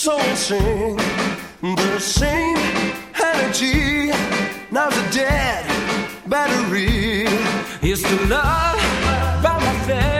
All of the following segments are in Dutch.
So we sing the same energy. Now the dead battery is to love by my face.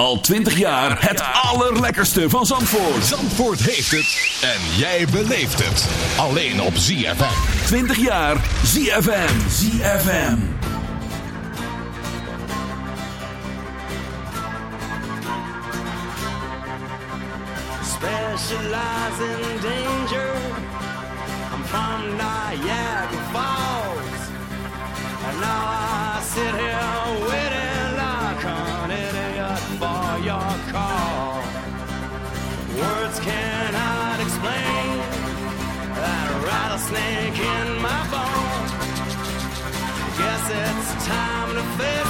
Al 20 jaar het allerlekkerste van Zandvoort. Zandvoort heeft het. En jij beleeft het. Alleen op ZFM. 20 jaar ZFM. ZFM. Specialize in danger. I'm from Niagara Falls. And now I sit here with snake in my. Guess it's time to face.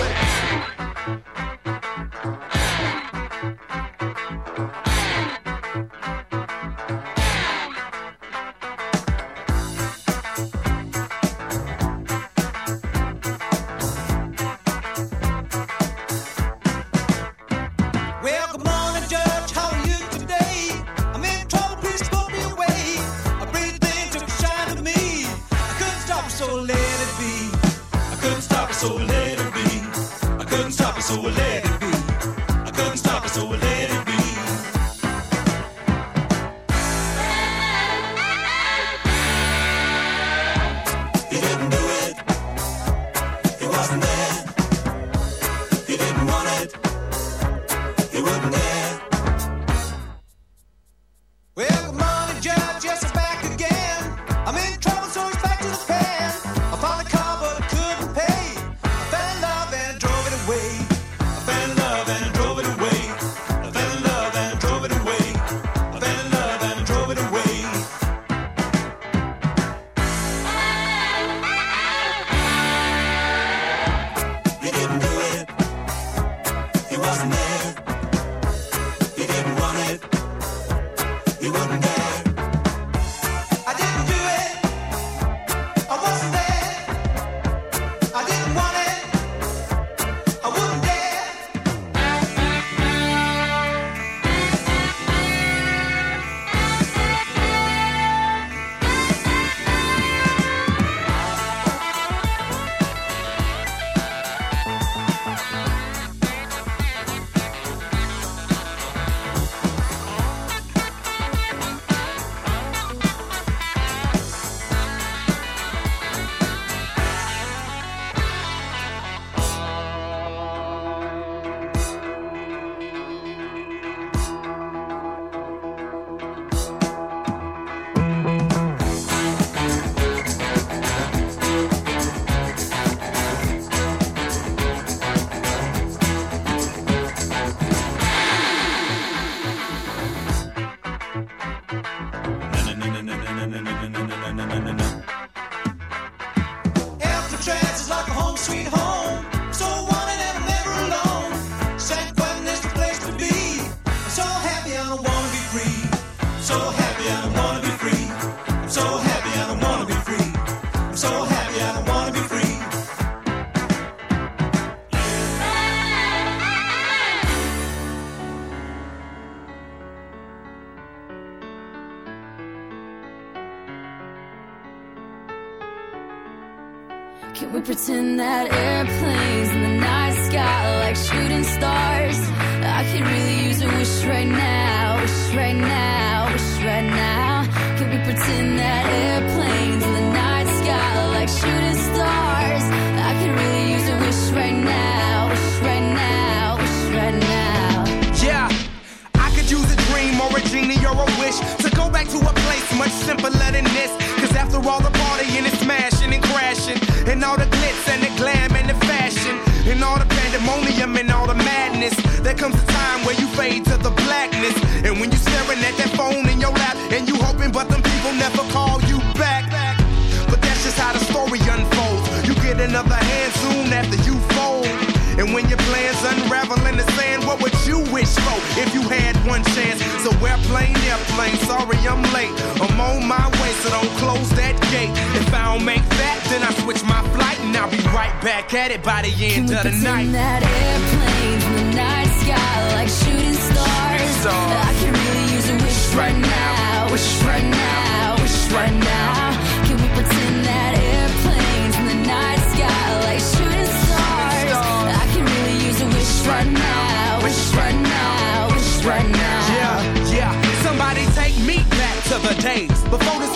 so late.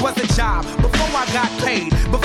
was a job before I got paid. Before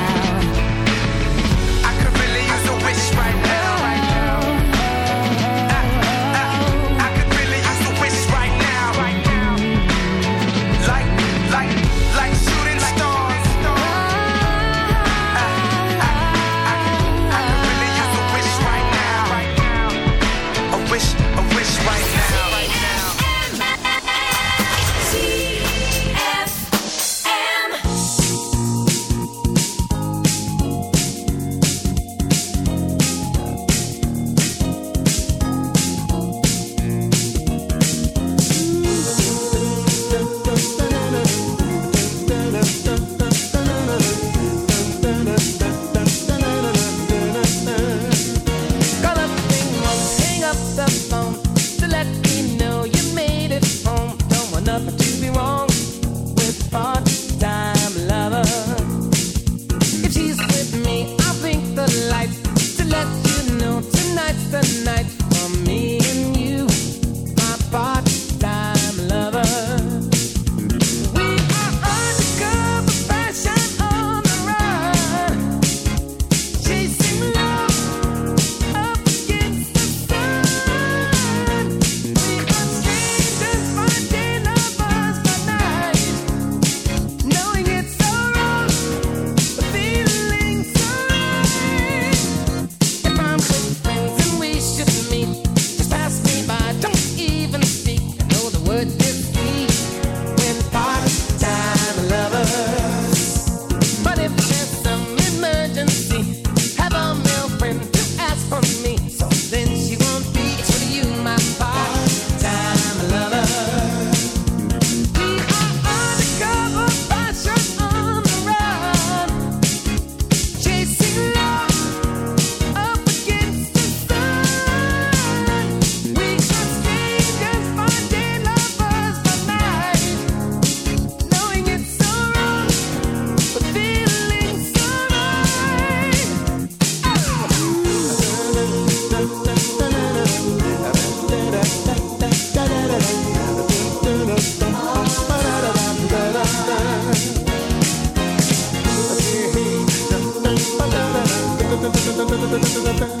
da da da da da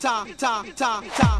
Ta, ta, ta, ta.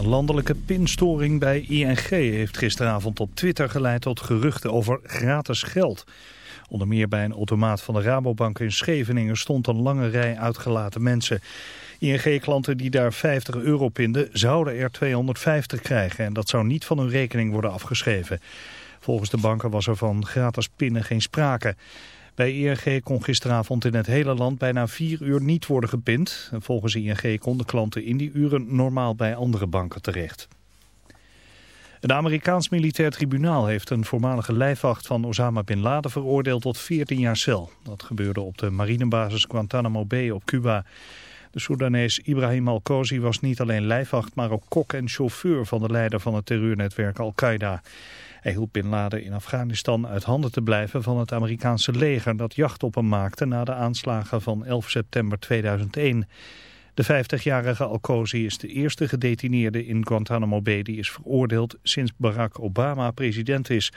Een landelijke pinstoring bij ING heeft gisteravond op Twitter geleid tot geruchten over gratis geld. Onder meer bij een automaat van de Rabobank in Scheveningen stond een lange rij uitgelaten mensen. ING-klanten die daar 50 euro pinden zouden er 250 krijgen en dat zou niet van hun rekening worden afgeschreven. Volgens de banken was er van gratis pinnen geen sprake. Bij ING kon gisteravond in het hele land bijna vier uur niet worden gepind. En volgens ING konden klanten in die uren normaal bij andere banken terecht. Een Amerikaans militair tribunaal heeft een voormalige lijfwacht van Osama Bin Laden veroordeeld tot 14 jaar cel. Dat gebeurde op de marinebasis Guantanamo Bay op Cuba. De Soedanees Ibrahim Al-Kozi was niet alleen lijfwacht, maar ook kok en chauffeur van de leider van het terreurnetwerk Al-Qaeda. Hij hielp Bin Laden in Afghanistan uit handen te blijven van het Amerikaanse leger dat jacht op hem maakte na de aanslagen van 11 september 2001. De 50-jarige Al-Kozi is de eerste gedetineerde in Guantanamo Bay die is veroordeeld sinds Barack Obama president is.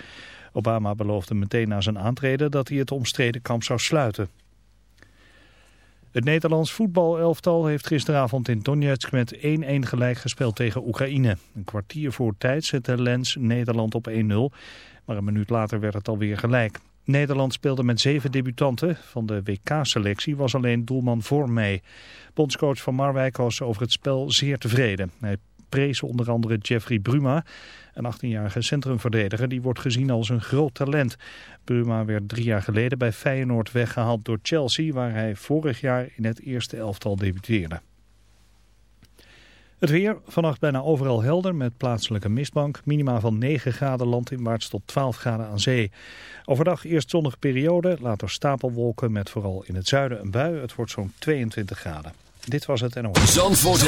Obama beloofde meteen na zijn aantreden dat hij het omstreden kamp zou sluiten. Het Nederlands voetbalelftal heeft gisteravond in Donetsk met 1-1 gelijk gespeeld tegen Oekraïne. Een kwartier voor tijd zette Lens Nederland op 1-0, maar een minuut later werd het alweer gelijk. Nederland speelde met zeven debutanten. Van de WK-selectie was alleen doelman Vorm mee. Bondscoach Van Marwijk was over het spel zeer tevreden. Hij prees onder andere Jeffrey Bruma, een 18-jarige centrumverdediger. Die wordt gezien als een groot talent. Bruma werd drie jaar geleden bij Feyenoord weggehaald door Chelsea... waar hij vorig jaar in het eerste elftal debuteerde. Het weer, vannacht bijna overal helder met plaatselijke mistbank. Minima van 9 graden landinwaarts tot 12 graden aan zee. Overdag eerst zonnige periode, later stapelwolken met vooral in het zuiden een bui. Het wordt zo'n 22 graden. Dit was het NOS. Zandvoort